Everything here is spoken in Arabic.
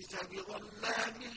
ليس بظلام